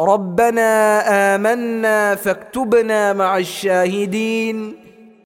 ربنا آمنا فاكتبنا مع الشاهدين.